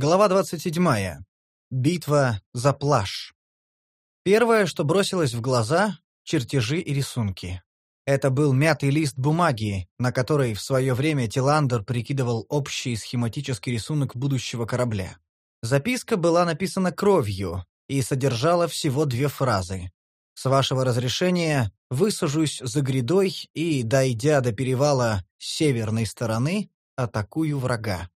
Глава 27. Битва за плаж. Первое, что бросилось в глаза — чертежи и рисунки. Это был мятый лист бумаги, на который в свое время Тиландер прикидывал общий схематический рисунок будущего корабля. Записка была написана кровью и содержала всего две фразы. «С вашего разрешения высажусь за грядой и, дойдя до перевала с северной стороны, атакую врага.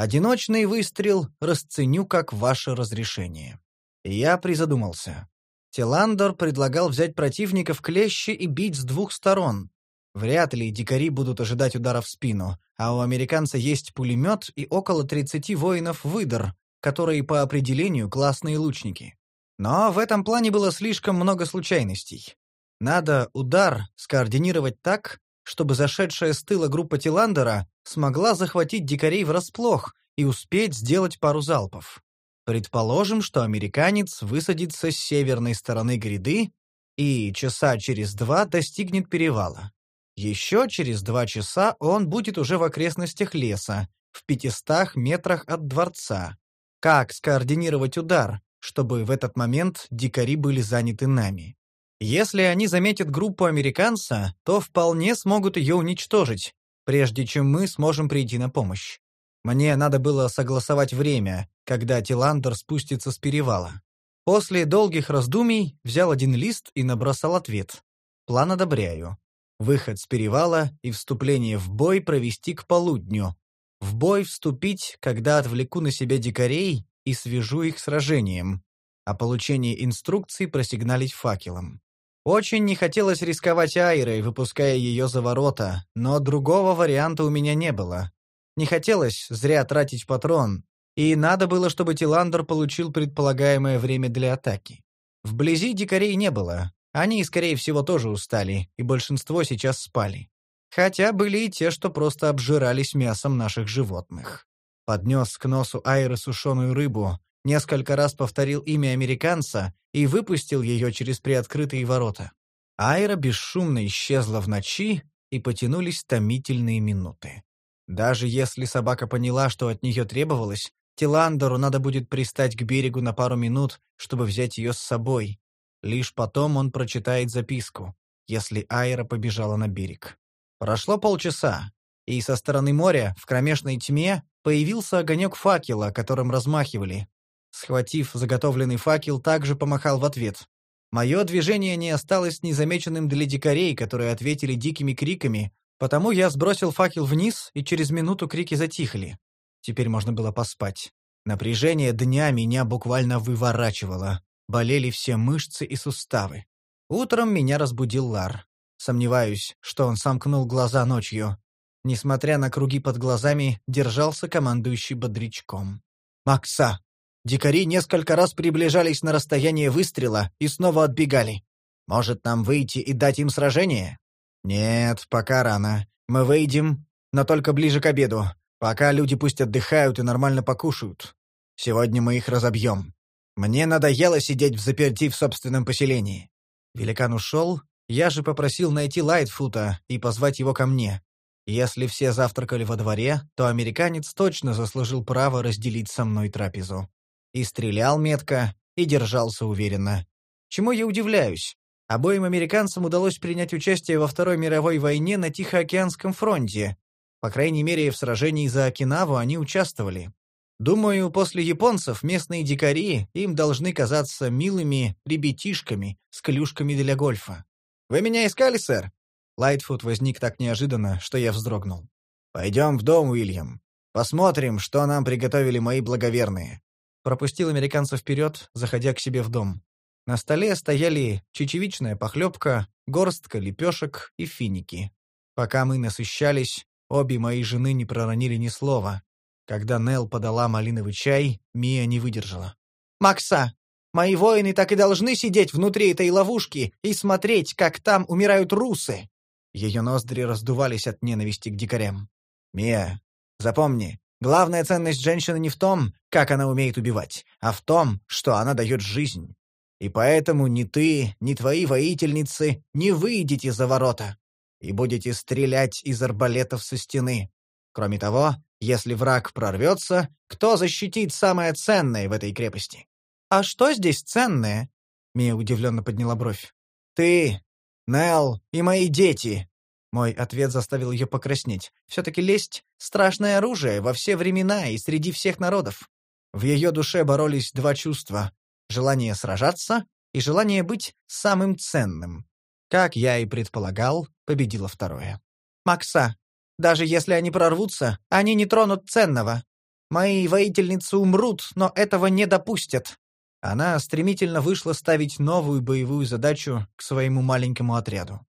Одиночный выстрел расценю как ваше разрешение. Я призадумался. Тиландор предлагал взять противника в клещи и бить с двух сторон. Вряд ли дикари будут ожидать удара в спину, а у американца есть пулемет и около 30 воинов-выдр, которые по определению классные лучники. Но в этом плане было слишком много случайностей. Надо удар скоординировать так, чтобы зашедшая с тыла группа Тиландера смогла захватить дикарей врасплох и успеть сделать пару залпов. Предположим, что американец высадится с северной стороны гряды и часа через два достигнет перевала. Еще через два часа он будет уже в окрестностях леса, в пятистах метрах от дворца. Как скоординировать удар, чтобы в этот момент дикари были заняты нами? Если они заметят группу американца, то вполне смогут ее уничтожить, прежде чем мы сможем прийти на помощь. Мне надо было согласовать время, когда Тиландер спустится с перевала. После долгих раздумий взял один лист и набросал ответ. План одобряю. Выход с перевала и вступление в бой провести к полудню. В бой вступить, когда отвлеку на себя дикарей и свяжу их сражением. А получение инструкций просигналить факелом. Очень не хотелось рисковать Айрой, выпуская ее за ворота, но другого варианта у меня не было. Не хотелось зря тратить патрон, и надо было, чтобы Тиландер получил предполагаемое время для атаки. Вблизи дикарей не было. Они, скорее всего, тоже устали, и большинство сейчас спали. Хотя были и те, что просто обжирались мясом наших животных. Поднес к носу Айры сушеную рыбу, несколько раз повторил имя американца и выпустил ее через приоткрытые ворота. Айра бесшумно исчезла в ночи, и потянулись томительные минуты. Даже если собака поняла, что от нее требовалось, Тиландеру надо будет пристать к берегу на пару минут, чтобы взять ее с собой. Лишь потом он прочитает записку, если Айра побежала на берег. Прошло полчаса, и со стороны моря, в кромешной тьме, появился огонек факела, которым размахивали, Схватив заготовленный факел, также помахал в ответ. Мое движение не осталось незамеченным для дикарей, которые ответили дикими криками, потому я сбросил факел вниз, и через минуту крики затихли. Теперь можно было поспать. Напряжение дня меня буквально выворачивало. Болели все мышцы и суставы. Утром меня разбудил Лар. Сомневаюсь, что он сомкнул глаза ночью. Несмотря на круги под глазами, держался командующий бодрячком. «Макса, Дикари несколько раз приближались на расстояние выстрела и снова отбегали. Может, нам выйти и дать им сражение? Нет, пока рано. Мы выйдем, но только ближе к обеду, пока люди пусть отдыхают и нормально покушают. Сегодня мы их разобьем. Мне надоело сидеть в заперти в собственном поселении. Великан ушел, я же попросил найти Лайтфута и позвать его ко мне. Если все завтракали во дворе, то американец точно заслужил право разделить со мной трапезу. И стрелял метко, и держался уверенно. Чему я удивляюсь? Обоим американцам удалось принять участие во Второй мировой войне на Тихоокеанском фронте. По крайней мере, в сражении за Окинаву они участвовали. Думаю, после японцев местные дикари им должны казаться милыми ребятишками с клюшками для гольфа. «Вы меня искали, сэр?» Лайтфуд возник так неожиданно, что я вздрогнул. «Пойдем в дом, Уильям. Посмотрим, что нам приготовили мои благоверные пропустил американца вперед, заходя к себе в дом. На столе стояли чечевичная похлебка, горстка лепешек и финики. Пока мы насыщались, обе мои жены не проронили ни слова. Когда Нел подала малиновый чай, Мия не выдержала. «Макса, мои воины так и должны сидеть внутри этой ловушки и смотреть, как там умирают русы!» Ее ноздри раздувались от ненависти к дикарям. «Мия, запомни, Главная ценность женщины не в том, как она умеет убивать, а в том, что она дает жизнь. И поэтому ни ты, ни твои воительницы не выйдете за ворота и будете стрелять из арбалетов со стены. Кроме того, Если враг прорвется, кто защитит самое ценное в этой крепости? «А что здесь ценное?» Мия удивленно подняла бровь. «Ты, Нел и мои дети!» Мой ответ заставил ее покраснеть. Все-таки лесть — страшное оружие во все времена и среди всех народов. В ее душе боролись два чувства — желание сражаться и желание быть самым ценным. Как я и предполагал, победило второе. «Макса, даже если они прорвутся, они не тронут ценного. Мои воительницы умрут, но этого не допустят. Она стремительно вышла ставить новую боевую задачу к своему маленькому отряду.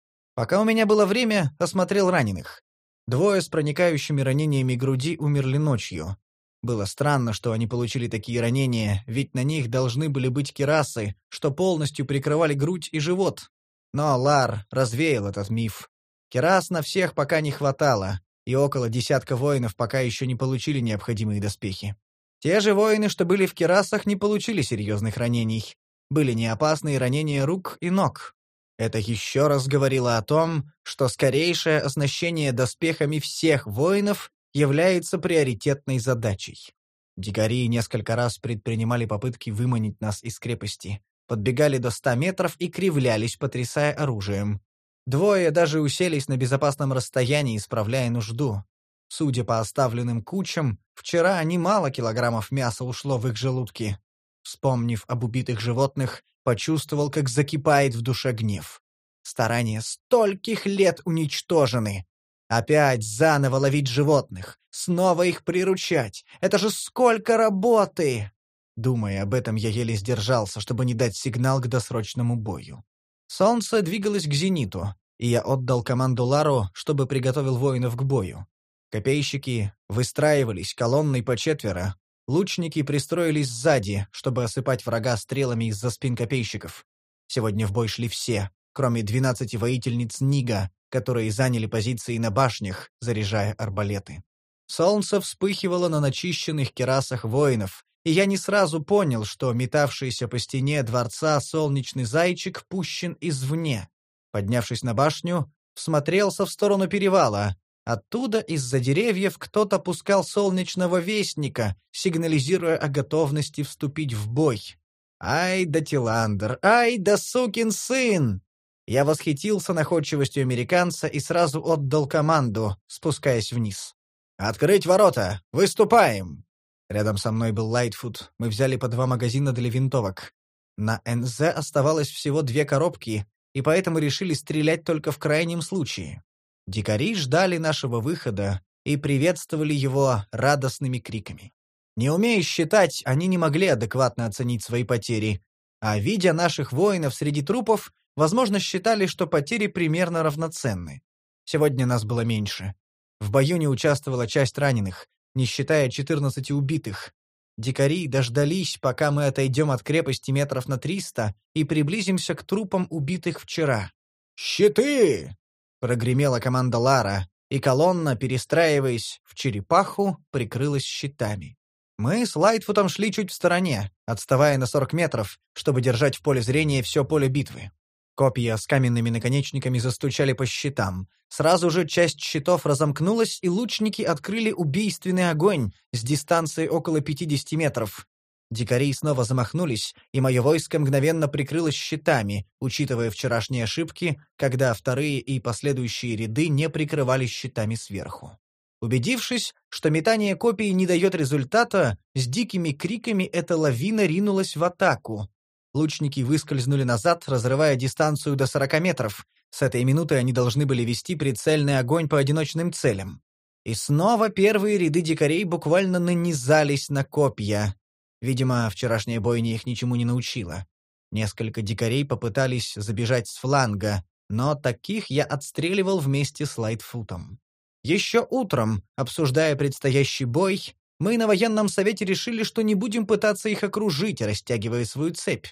Пока у меня было время, осмотрел раненых. Двое с проникающими ранениями груди умерли ночью. Было странно, что они получили такие ранения, ведь на них должны были быть кирасы, что полностью прикрывали грудь и живот. Но Лар развеял этот миф. Кирас на всех пока не хватало, и около десятка воинов пока еще не получили необходимые доспехи. Те же воины, что были в керасах, не получили серьезных ранений. Были неопасные ранения рук и ног. Это еще раз говорило о том, что скорейшее оснащение доспехами всех воинов является приоритетной задачей. Дикари несколько раз предпринимали попытки выманить нас из крепости, подбегали до ста метров и кривлялись, потрясая оружием. Двое даже уселись на безопасном расстоянии, исправляя нужду. Судя по оставленным кучам, вчера немало килограммов мяса ушло в их желудки. Вспомнив об убитых животных, почувствовал, как закипает в душе гнев. Старания стольких лет уничтожены. Опять заново ловить животных, снова их приручать. Это же сколько работы! Думая об этом, я еле сдержался, чтобы не дать сигнал к досрочному бою. Солнце двигалось к зениту, и я отдал команду Лару, чтобы приготовил воинов к бою. Копейщики выстраивались колонной по четверо, лучники пристроились сзади, чтобы осыпать врага стрелами из-за спин копейщиков. Сегодня в бой шли все, кроме двенадцати воительниц Нига, которые заняли позиции на башнях, заряжая арбалеты. Солнце вспыхивало на начищенных керасах воинов, и я не сразу понял, что метавшийся по стене дворца солнечный зайчик пущен извне. Поднявшись на башню, всмотрелся в сторону перевала, Оттуда из-за деревьев кто-то пускал солнечного вестника, сигнализируя о готовности вступить в бой. «Ай да Тиландер! Ай да сукин сын!» Я восхитился находчивостью американца и сразу отдал команду, спускаясь вниз. «Открыть ворота! Выступаем!» Рядом со мной был Лайтфуд. Мы взяли по два магазина для винтовок. На НЗ оставалось всего две коробки, и поэтому решили стрелять только в крайнем случае. Дикари ждали нашего выхода и приветствовали его радостными криками. Не умея считать, они не могли адекватно оценить свои потери, а видя наших воинов среди трупов, возможно, считали, что потери примерно равноценны. Сегодня нас было меньше. В бою не участвовала часть раненых, не считая 14 убитых. Дикари дождались, пока мы отойдем от крепости метров на 300 и приблизимся к трупам убитых вчера. «Щиты!» Прогремела команда Лара, и колонна, перестраиваясь в черепаху, прикрылась щитами. Мы с Лайтфутом шли чуть в стороне, отставая на 40 метров, чтобы держать в поле зрения все поле битвы. Копья с каменными наконечниками застучали по щитам. Сразу же часть щитов разомкнулась, и лучники открыли убийственный огонь с дистанции около 50 метров, Дикари снова замахнулись, и мое войско мгновенно прикрылось щитами, учитывая вчерашние ошибки, когда вторые и последующие ряды не прикрывались щитами сверху. Убедившись, что метание копий не дает результата, с дикими криками эта лавина ринулась в атаку. Лучники выскользнули назад, разрывая дистанцию до 40 метров. С этой минуты они должны были вести прицельный огонь по одиночным целям. И снова первые ряды дикарей буквально нанизались на копья. Видимо, вчерашняя бойня их ничему не научила. Несколько дикарей попытались забежать с фланга, но таких я отстреливал вместе с Лайтфутом. Еще утром, обсуждая предстоящий бой, мы на военном совете решили, что не будем пытаться их окружить, растягивая свою цепь.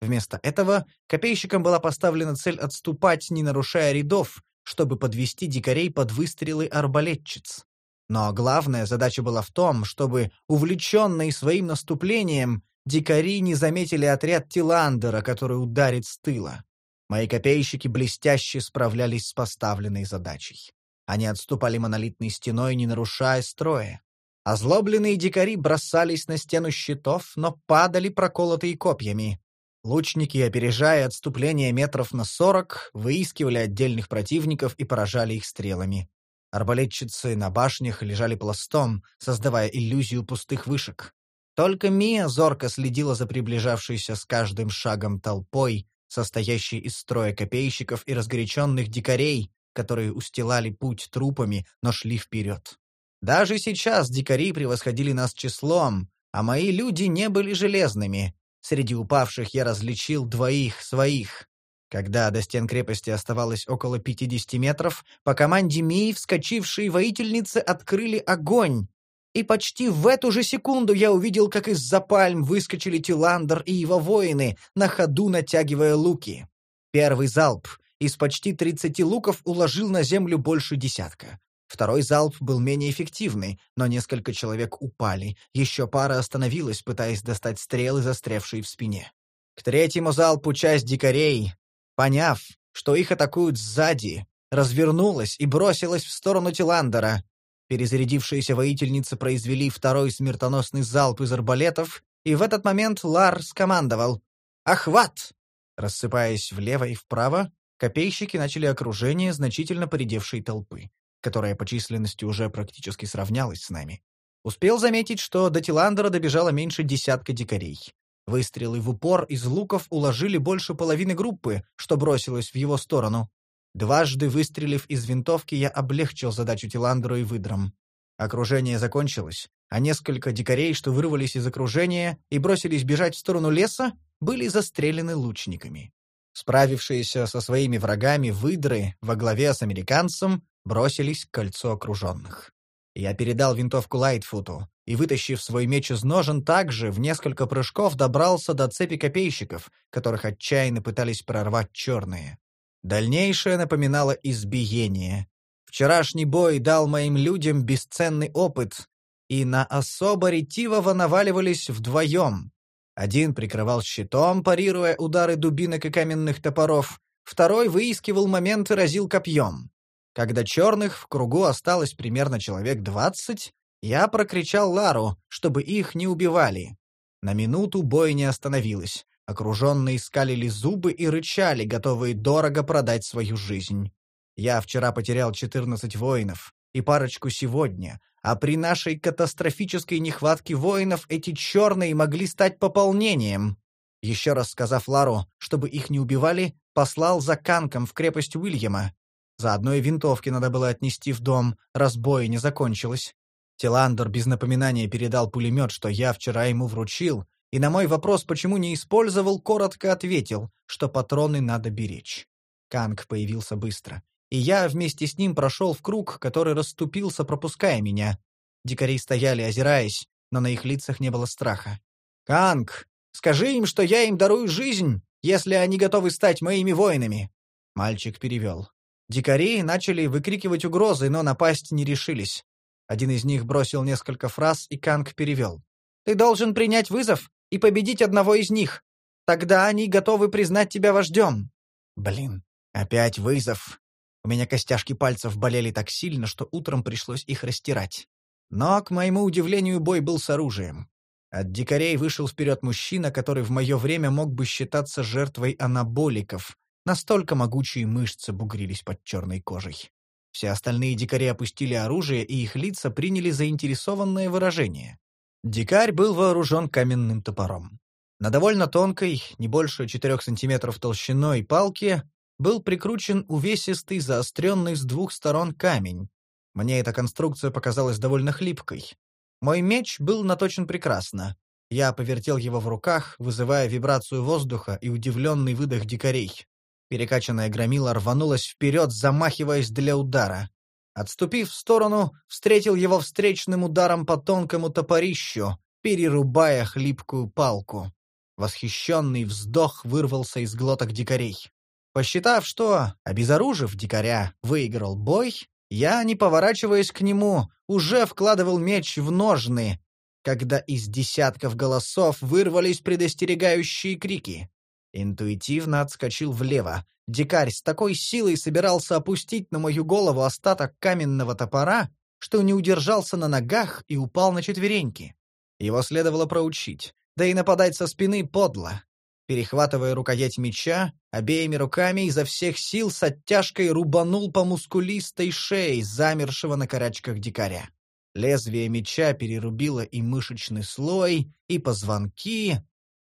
Вместо этого копейщикам была поставлена цель отступать, не нарушая рядов, чтобы подвести дикарей под выстрелы арбалетчиц. Но главная задача была в том, чтобы, увлеченные своим наступлением, дикари не заметили отряд Тиландера, который ударит с тыла. Мои копейщики блестяще справлялись с поставленной задачей. Они отступали монолитной стеной, не нарушая строя. Озлобленные дикари бросались на стену щитов, но падали проколотые копьями. Лучники, опережая отступление метров на сорок, выискивали отдельных противников и поражали их стрелами. Арбалетчицы на башнях лежали пластом, создавая иллюзию пустых вышек. Только Мия зорко следила за приближавшейся с каждым шагом толпой, состоящей из строя копейщиков и разгоряченных дикарей, которые устилали путь трупами, но шли вперед. Даже сейчас дикари превосходили нас числом, а мои люди не были железными. Среди упавших я различил двоих своих. Когда до стен крепости оставалось около 50 метров, по команде Мии вскочившие воительницы открыли огонь. И почти в эту же секунду я увидел, как из-за пальм выскочили Тиландер и его воины, на ходу натягивая луки. Первый залп из почти 30 луков уложил на землю больше десятка. Второй залп был менее эффективный, но несколько человек упали. Еще пара остановилась, пытаясь достать стрелы, застрявшие в спине. К третьему залпу часть дикарей, Поняв, что их атакуют сзади, развернулась и бросилась в сторону Тиландера. Перезарядившиеся воительницы произвели второй смертоносный залп из арбалетов, и в этот момент Лар скомандовал «Охват!». Рассыпаясь влево и вправо, копейщики начали окружение значительно поредевшей толпы, которая по численности уже практически сравнялась с нами. Успел заметить, что до Тиландера добежало меньше десятка дикарей. Выстрелы в упор из луков уложили больше половины группы, что бросилось в его сторону. Дважды выстрелив из винтовки, я облегчил задачу Тиландру и выдрам. Окружение закончилось, а несколько дикарей, что вырвались из окружения и бросились бежать в сторону леса, были застрелены лучниками. Справившиеся со своими врагами выдры во главе с американцем бросились к кольцу окруженных. Я передал винтовку Лайтфуту и, вытащив свой меч из ножен, также в несколько прыжков добрался до цепи копейщиков, которых отчаянно пытались прорвать черные. Дальнейшее напоминало избиение. Вчерашний бой дал моим людям бесценный опыт, и на особо ретивого наваливались вдвоем. Один прикрывал щитом, парируя удары дубинок и каменных топоров, второй выискивал момент и разил копьем. Когда черных в кругу осталось примерно человек двадцать, я прокричал Лару, чтобы их не убивали. На минуту бой не остановилась. Окруженные скалили зубы и рычали, готовые дорого продать свою жизнь. Я вчера потерял четырнадцать воинов и парочку сегодня, а при нашей катастрофической нехватке воинов эти черные могли стать пополнением. Еще раз сказав Лару, чтобы их не убивали, послал за Канком в крепость Уильяма. Заодно и винтовки надо было отнести в дом, раз бой не закончилось. Тиландер без напоминания передал пулемет, что я вчера ему вручил, и на мой вопрос, почему не использовал, коротко ответил, что патроны надо беречь. Канг появился быстро, и я вместе с ним прошел в круг, который расступился, пропуская меня. Дикари стояли, озираясь, но на их лицах не было страха. «Канг, скажи им, что я им дарую жизнь, если они готовы стать моими воинами!» Мальчик перевел. Дикари начали выкрикивать угрозы, но напасть не решились. Один из них бросил несколько фраз, и Канг перевел. «Ты должен принять вызов и победить одного из них. Тогда они готовы признать тебя вождем». Блин, опять вызов. У меня костяшки пальцев болели так сильно, что утром пришлось их растирать. Но, к моему удивлению, бой был с оружием. От дикарей вышел вперед мужчина, который в мое время мог бы считаться жертвой анаболиков, Настолько могучие мышцы бугрились под черной кожей. Все остальные дикари опустили оружие, и их лица приняли заинтересованное выражение. Дикарь был вооружен каменным топором. На довольно тонкой, не больше четырех сантиметров толщиной палке, был прикручен увесистый, заостренный с двух сторон камень. Мне эта конструкция показалась довольно хлипкой. Мой меч был наточен прекрасно. Я повертел его в руках, вызывая вибрацию воздуха и удивленный выдох дикарей. Перекачанная громила рванулась вперед, замахиваясь для удара. Отступив в сторону, встретил его встречным ударом по тонкому топорищу, перерубая хлипкую палку. Восхищенный вздох вырвался из глоток дикарей. Посчитав, что, обезоружив дикаря, выиграл бой, я, не поворачиваясь к нему, уже вкладывал меч в ножны, когда из десятков голосов вырвались предостерегающие крики. Интуитивно отскочил влево. Дикарь с такой силой собирался опустить на мою голову остаток каменного топора, что не удержался на ногах и упал на четвереньки. Его следовало проучить, да и нападать со спины подло. Перехватывая рукоять меча, обеими руками изо всех сил с оттяжкой рубанул по мускулистой шее замершего на карачках дикаря. Лезвие меча перерубило и мышечный слой, и позвонки,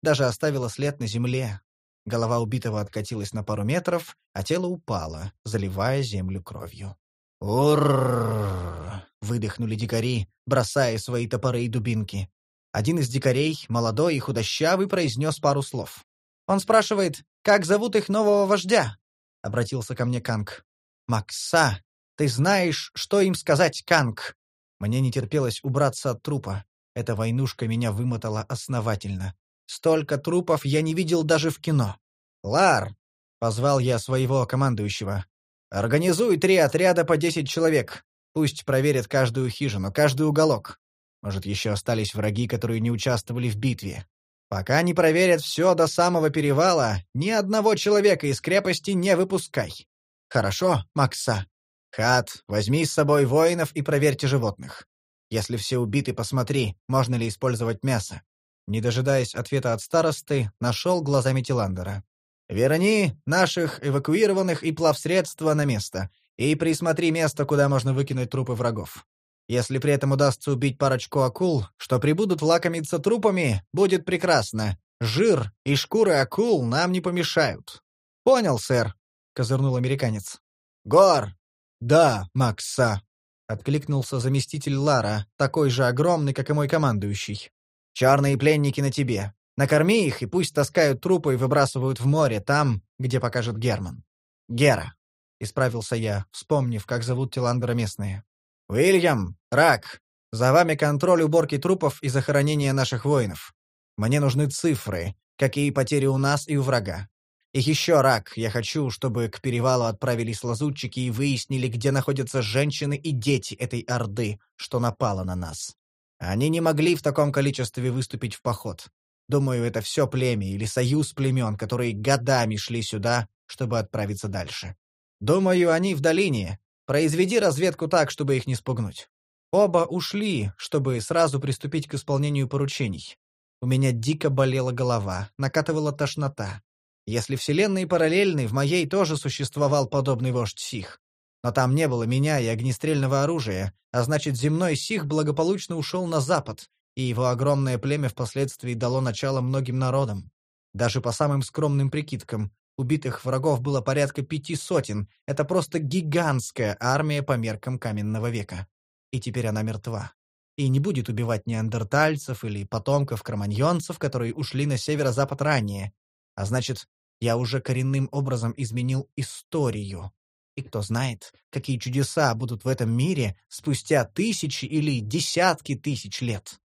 даже оставило след на земле. Голова убитого откатилась на пару метров, а тело упало, заливая землю кровью. «Уррррр!» — выдохнули дикари, бросая свои топоры и дубинки. Один из дикарей, молодой и худощавый, произнес пару слов. Он спрашивает, как зовут их нового вождя? Обратился ко мне Канг. Макса, ты знаешь, что им сказать, Канг? Мне не терпелось убраться от трупа. Эта войнушка меня вымотала основательно. Столько трупов я не видел даже в кино. «Лар!» — позвал я своего командующего. «Организуй три отряда по десять человек. Пусть проверят каждую хижину, каждый уголок. Может, еще остались враги, которые не участвовали в битве. Пока не проверят все до самого перевала, ни одного человека из крепости не выпускай. Хорошо, Макса? Хат, возьми с собой воинов и проверьте животных. Если все убиты, посмотри, можно ли использовать мясо. Не дожидаясь ответа от старосты, нашел глазами Тиландера. «Верни наших эвакуированных и плавсредства на место, и присмотри место, куда можно выкинуть трупы врагов. Если при этом удастся убить парочку акул, что прибудут лакомиться трупами, будет прекрасно. Жир и шкуры акул нам не помешают. Понял, сэр, козырнул американец. Гор. Да, Макса, откликнулся заместитель Лара, такой же огромный, как и мой командующий. Черные пленники на тебе. Накорми их и пусть таскают трупы и выбрасывают в море там, где покажет Герман. Гера, исправился я, вспомнив, как зовут Тиландера местные. «Уильям! Рак! За вами контроль уборки трупов и захоронения наших воинов. Мне нужны цифры, какие потери у нас и у врага. И еще, Рак, я хочу, чтобы к перевалу отправились лазутчики и выяснили, где находятся женщины и дети этой Орды, что напала на нас. Они не могли в таком количестве выступить в поход. Думаю, это все племя или союз племен, которые годами шли сюда, чтобы отправиться дальше. Думаю, они в долине, Произведи разведку так, чтобы их не спугнуть. Оба ушли, чтобы сразу приступить к исполнению поручений. У меня дико болела голова, накатывала тошнота. Если вселенные параллельны, в моей тоже существовал подобный вождь Сих. Но там не было меня и огнестрельного оружия, а значит, земной Сих благополучно ушел на запад, и его огромное племя впоследствии дало начало многим народам. Даже по самым скромным прикидкам, Убитых врагов было порядка пяти сотен. Это просто гигантская армия по меркам каменного века. И теперь она мертва. И не будет убивать неандертальцев или потомков кроманьонцев, которые ушли на северо-запад ранее. А значит, я уже коренным образом изменил историю. И кто знает, какие чудеса будут в этом мире спустя тысячи или десятки тысяч лет.